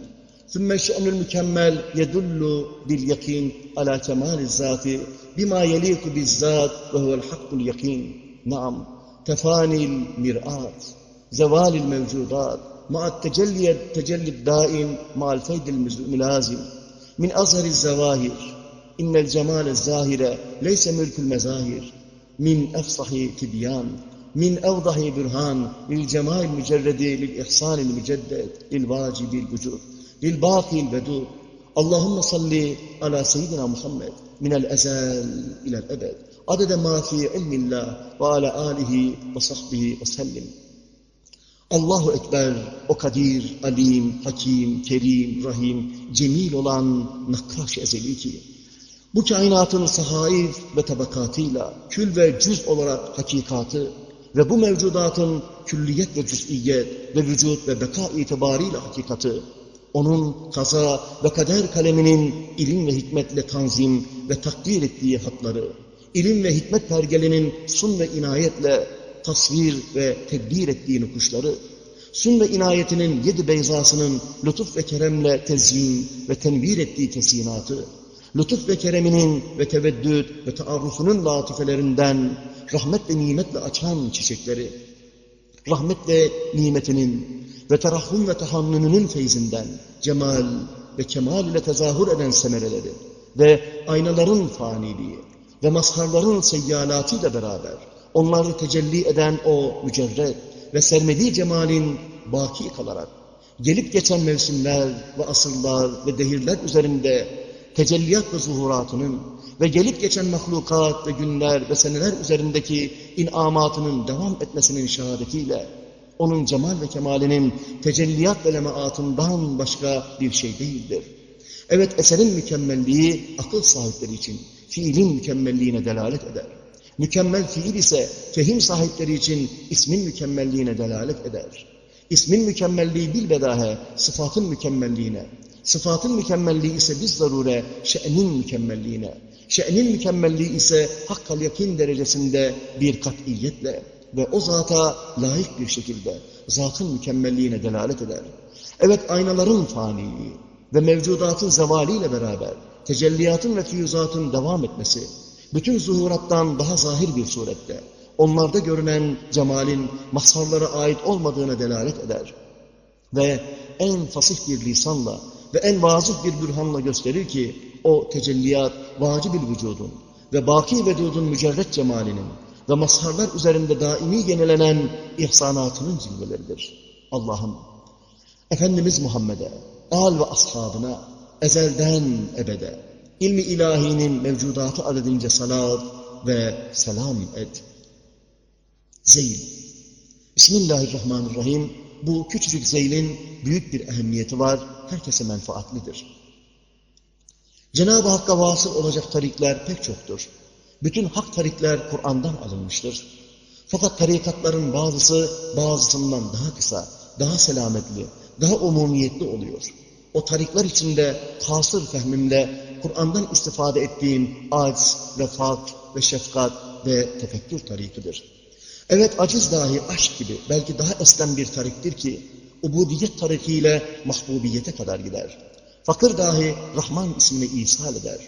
[SPEAKER 1] ثم الشأن المكمل يدل باليقين على كمال الذات بما يليق بالذات وهو الحق اليقين. نعم تفاني المرآة زوال الموجودات مع التجلي التجلي الدائم مع الفيد الملازم. من أظهر الزواهر إن الجمال الزاهر ليس ملك المزاهر من أفصح تبيان. min evdahi bürhan il cemail mücerredi lil ihsanil mücedded il vacibil vücud lil bakil vedud Allahümme salli ala seyyidina Muhammed minel ezel ilel ebed. Adede ma fi ilmillah ve ala alihi ve sahbihi ve sellim Allahu Ekber, o kadir, alim, hakim, kerim, rahim, cemil olan nakkaş ezeli ki, bu kainatın sahaif ve tabakatıyla kül ve cüz olarak hakikatı ve bu mevcudatın külliyet ve cüz'iyet ve vücut ve beka itibarıyla hakikati, onun kaza ve kader kaleminin ilim ve hikmetle tanzim ve takdir ettiği hatları, ilim ve hikmet pergelinin sun ve inayetle tasvir ve tedbir ettiği nukuşları, sun ve inayetinin yedi beyzasının lütuf ve keremle tezyin ve tenvir ettiği tesinatı, lütuf ve kereminin ve teveddüt ve taarrufunun latifelerinden rahmet ve nimetle açan çiçekleri, rahmet ve nimetinin ve terahhum ve tahannününün feyzinden cemal ve kemal ile tezahür eden semereleri ve aynaların faniliği ve mazharların seyyalatıyla beraber onları tecelli eden o mücerred ve sermediği cemalin baki kalarak gelip geçen mevsimler ve asırlar ve dehirler üzerinde tecelliyat ve zuhuratının ve gelip geçen mahlukat ve günler ve seneler üzerindeki inamatının devam etmesinin şehadetiyle onun cemal ve kemalinin tecelliyat ve lemaatından başka bir şey değildir. Evet eserin mükemmelliği akıl sahipleri için fiilin mükemmelliğine delalet eder. Mükemmel fiil ise fehim sahipleri için ismin mükemmelliğine delalet eder. İsmin mükemmelliği bilbedahe sıfatın mükemmelliğine, sıfatın mükemmelliği ise biz zarure şe'nin mükemmelliğine, şe'nin mükemmelliği ise hakkal yakin derecesinde bir katiyetle ve o zata layık bir şekilde zatın mükemmelliğine delalet eder. Evet aynaların faniliği ve mevcudatın zevaliyle beraber tecelliyatın ve füyüzatın devam etmesi, bütün zuhurattan daha zahir bir surette, onlarda görünen cemalin mazharlara ait olmadığına delalet eder. Ve en fasih bir lisanla ve en vazih bir bürhanla gösterir ki, o tecelliyat vacib vücudun ve baki vedudun mücerret cemalinin ve mazharlar üzerinde daimi yenilenen ihsanatının cilveleridir. Allah'ım, Efendimiz Muhammed'e, al ve ashabına, ezelden ebede, ilmi ilahinin mevcudatı adedince salat ve selam et. Zeyl. Bismillahirrahmanirrahim. Bu küçücük zeylin büyük bir ehemmiyeti var, herkese menfaatlidir. Cenab-ı Hakk'a vasıl olacak tarikler pek çoktur. Bütün hak tarikler Kur'an'dan alınmıştır. Fakat tarikatların bazısı bazısından daha kısa, daha selametli, daha umumiyetli oluyor. O tariklar içinde kasır fehmimde Kur'an'dan istifade ettiğim aciz, vefat ve şefkat ve tefekkür tarikidir. Evet aciz dahi aşk gibi belki daha esten bir tariktir ki ubudiyet tarikiyle mahbubiyete kadar gider. Fakir dahi Rahman ismini ishal eder.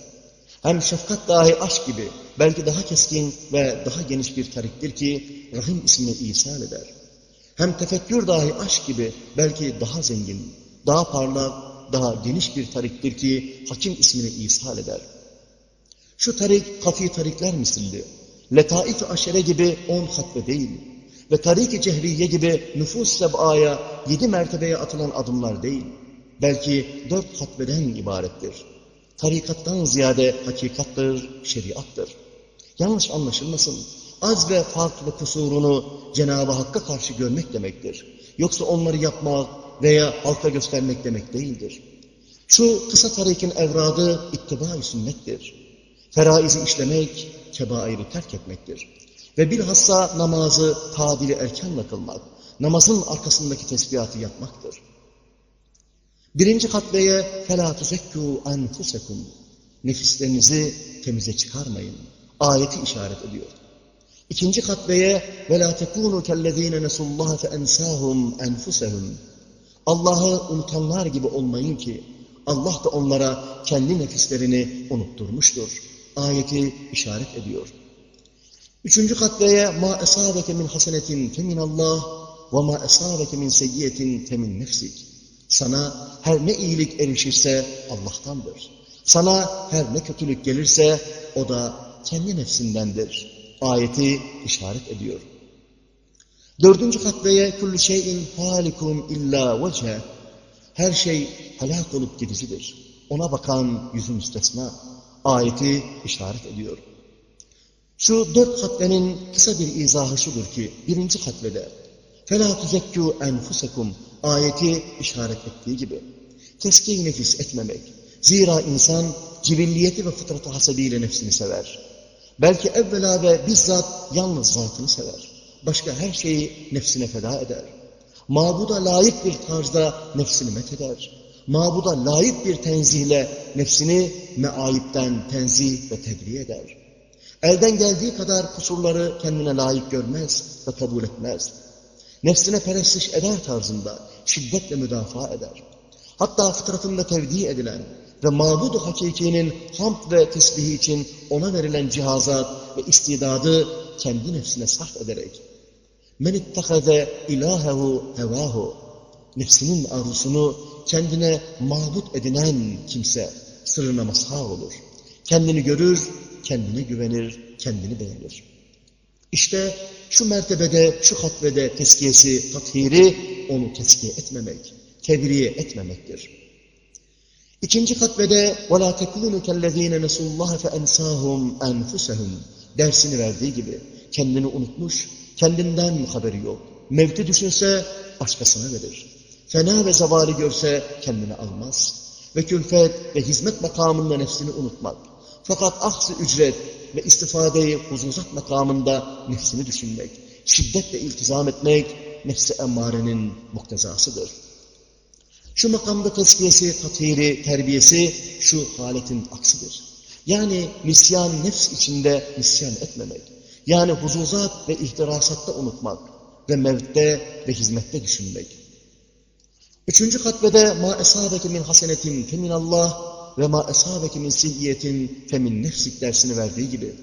[SPEAKER 1] Hem şefkat dahi aşk gibi belki daha keskin ve daha geniş bir tariktir ki Rahim ismini ishal eder. Hem tefekkür dahi aşk gibi belki daha zengin, daha parlak, daha geniş bir tariktir ki Hakim ismini ishal eder. Şu tarik kafi tarikler misildi. Letaif-i aşere gibi on hatve değil ve tarik-i cehriye gibi nüfus sebaya yedi mertebeye atılan adımlar değil. Belki dört hatveden ibarettir. Tarikattan ziyade hakikattır, şeriattır. Yanlış anlaşılmasın. Az ve fark ve kusurunu Cenab-ı Hakk'a karşı görmek demektir. Yoksa onları yapmak veya halka göstermek demek değildir. Şu kısa tarikin evradı ittiba-i sünnettir. Feraizi işlemek, kebairi terk etmektir. Ve bilhassa namazı tadili erkenle kılmak, namazın arkasındaki tesbihatı yapmaktır. Birinci katleye فَلَا تُزَكُّوا أَنْفُسَكُمْ Nefislerinizi temize çıkarmayın. Ayeti işaret ediyor. İkinci katleye وَلَا تَكُونُوا كَالَّذ۪ينَ نَسُوا اللّٰهَ فَاَنْسَاهُمْ أَنْفُسَهُمْ Allah'ı unutanlar gibi olmayın ki Allah da onlara kendi nefislerini unutturmuştur. Ayeti işaret ediyor. Üçüncü katleye ma esabeke min hasenetin femin Allah ve ma esabeke min seyyiyetin femin nefsik. Sana her ne iyilik erişirse Allah'tandır. Sana her ne kötülük gelirse o da kendi nefsindendir. Ayeti işaret ediyor. Dördüncü katveye kullu şeyin halikun illa vece. Her şey helak olup gidicidir. Ona bakan yüzü müstesna. Ayeti işaret ediyor. Şu dört katvenin kısa bir izahı şudur ki, birinci katvede فَلَا تُزَكُّوا أَنْفُسَكُمْ ayeti işaret ettiği gibi teskiye nefis etmemek. Zira insan cibilliyeti ve fıtratı hasebiyle nefsini sever. Belki evvela ve bizzat yalnız zatını sever. Başka her şeyi nefsine feda eder. Mabuda layık bir tarzda nefsini metheder. Mabuda layık bir tenzihle nefsini meayipten tenzih ve tebliğ eder. Elden geldiği kadar kusurları kendine layık görmez ve kabul etmez. Nefsine perestiş eder tarzında şiddetle müdafaa eder. Hatta fıtratında tevdi edilen ve mabudu hakikinin hamd ve tesbihi için ona verilen cihazat ve istidadı kendi nefsine sarf ederek men ittehaze ilahehu hevahu nefsinin arzusunu kendine mabut edinen kimse sırrına mazhar olur. Kendini görür, kendine güvenir, kendini beğenir. İşte şu mertebede, şu hatvede teskiyesi, tathiri onu teskiye etmemek, tebriye etmemektir. İkinci hatvede وَلَا تَكُونُ كَالَّذ۪ينَ نَسُوا اللّٰهَ فَاَنْسَاهُمْ اَنْفُسَهُمْ dersini verdiği gibi kendini unutmuş, kendinden haberi yok. Mevti düşünse başkasına verir. Fena ve zavali görse kendini almaz. Ve külfet ve hizmet makamında nefsini unutmak. fakat ahsı ücret ve istifadeyi huzuzat makamında nefsini düşünmek, şiddetle iltizam etmek, nefsi emmarenin muktezasıdır. Şu makamda tezkiyesi, tatiri, terbiyesi şu haletin aksidir. Yani nisyan nefs içinde nisyan etmemek. Yani huzuzat ve ihtirasatta unutmak ve mevtte ve hizmette düşünmek. Üçüncü katvede ma esabeke min hasenetin feminallah ve ma eshabeke min siyyetin femin nefsik dersini verdiği gibi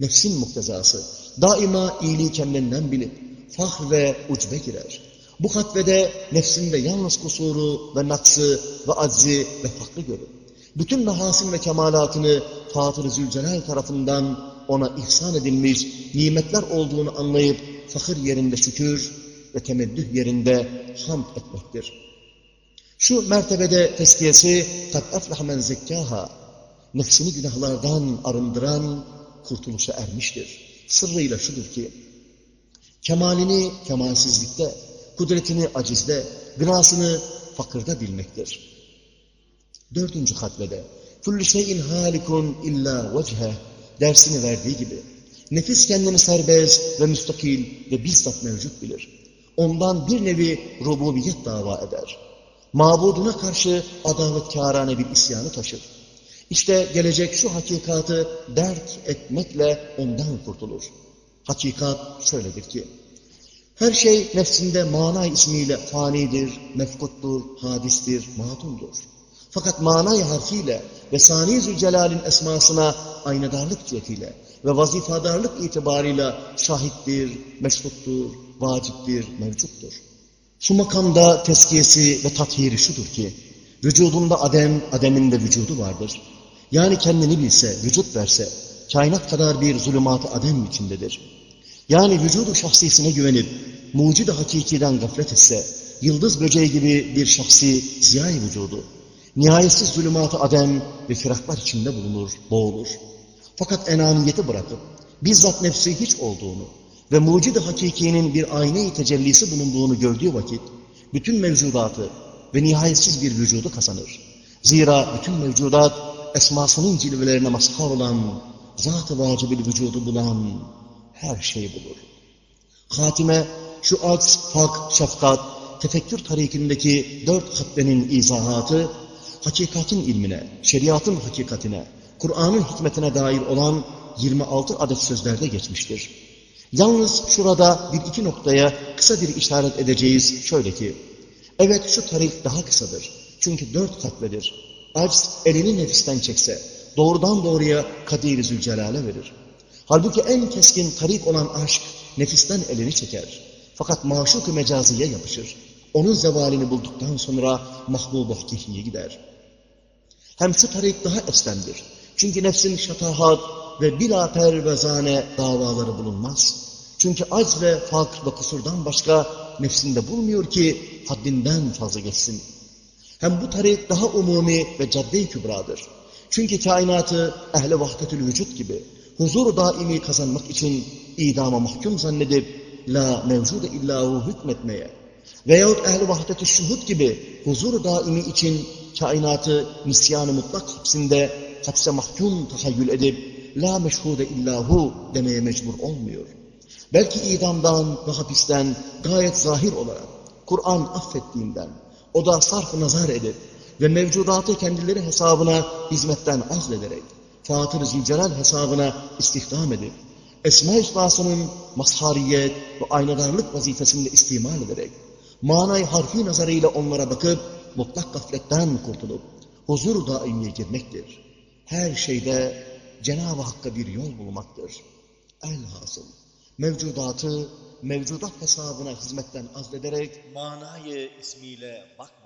[SPEAKER 1] nefsin muktezası daima iyiliği kendinden bilip fahr ve ucbe girer. Bu hatvede nefsinde yalnız kusuru ve naksı ve aczi ve hakkı görür. Bütün mehasin ve kemalatını Fatır-ı Zülcelal tarafından ona ihsan edilmiş nimetler olduğunu anlayıp fakir yerinde şükür ve temeddüh yerinde hamd etmektir. Şu mertebede tezkiyesi kat eflah men zekkaha nefsini günahlardan arındıran kurtuluşa ermiştir. Sırrıyla şudur ki kemalini kemalsizlikte, kudretini acizde, gınasını fakirde bilmektir. Dördüncü hatvede kullu şeyin halikun illa vecheh dersini verdiği gibi nefis kendini serbest ve müstakil ve bizzat mevcut bilir. Ondan bir nevi rububiyet dava eder. Mabuduna karşı adavetkârane bir isyanı taşır. İşte gelecek şu hakikatı derk etmekle ondan kurtulur. Hakikat şöyledir ki, her şey nefsinde mana ismiyle fanidir, mefkuttur, hadistir, madumdur. Fakat manayı harfiyle ve Sani Zülcelal'in esmasına aynadarlık cihetiyle ve vazifadarlık itibarıyla şahittir, meşruttur, vaciptir, mevcuttur. Şu makamda tezkiyesi ve tathiri şudur ki, vücudunda adem, ademin de vücudu vardır. Yani kendini bilse, vücut verse, kainat kadar bir zulümat-ı adem içindedir. Yani vücudu şahsisine güvenip, mucid-i hakikiden gaflet etse, yıldız böceği gibi bir şahsi ziyai vücudu, nihayetsiz zulümat-ı adem ve firaklar içinde bulunur, boğulur. Fakat enaniyeti bırakıp, bizzat nefsi hiç olduğunu ve mucid-i hakikinin bir ayna-i tecellisi bulunduğunu gördüğü vakit, bütün mevcudatı ve nihayetsiz bir vücudu kazanır. Zira bütün mevcudat, esmasının cilvelerine mazhar olan, zat-ı vacibil vücudu bulan her şeyi bulur. Hatime, şu aks, fak, şefkat, tefekkür tarikindeki dört hatbenin izahatı, hakikatin ilmine, şeriatın hakikatine, Kur'an'ın hikmetine dair olan 26 adet sözlerde geçmiştir. Yalnız şurada bir iki noktaya kısa bir işaret edeceğiz. Şöyle ki, evet şu tarik daha kısadır. Çünkü dört katbedir. Acz elini nefisten çekse, doğrudan doğruya Kadir-i Zülcelal'e verir. Halbuki en keskin tarik olan aşk, nefisten elini çeker. Fakat maşuk-ı mecaziye yapışır. Onun zevalini bulduktan sonra mahbub-u gider. Hem şu tarik daha eslemdir. Çünkü nefsin şatahat ve bila pervezane davaları bulunmaz. Çünkü acz ve fakr ve kusurdan başka nefsinde bulmuyor ki haddinden fazla geçsin. Hem bu tarik daha umumi ve cadde-i kübradır. Çünkü kainatı ehl-i vahdetül vücut gibi huzur daimi kazanmak için idama mahkum zannedip la mevcude illahu hükmetmeye veyahut ehl-i vahdetü şuhud gibi huzur daimi için kainatı nisyan-ı mutlak hapsinde hapse mahkum tahayyül edip la meşhude illahu demeye mecbur olmuyor. Belki idamdan ve hapisten gayet zahir olarak Kur'an affettiğinden o da sarf nazar edip ve mevcudatı kendileri hesabına hizmetten azlederek Fatır-ı Zülcelal hesabına istihdam edip Esma-i Hüsna'sının mazhariyet ve aynadarlık vazifesinde istimal ederek manay harfi nazarıyla onlara bakıp mutlak gafletten kurtulup huzur daimiye girmektir. Her şeyde Cenab-ı Hakk'a bir yol bulmaktır. Elhasıl mevcudatı mevcudat hesabına hizmetten azlederek
[SPEAKER 2] manayı ismiyle bakma.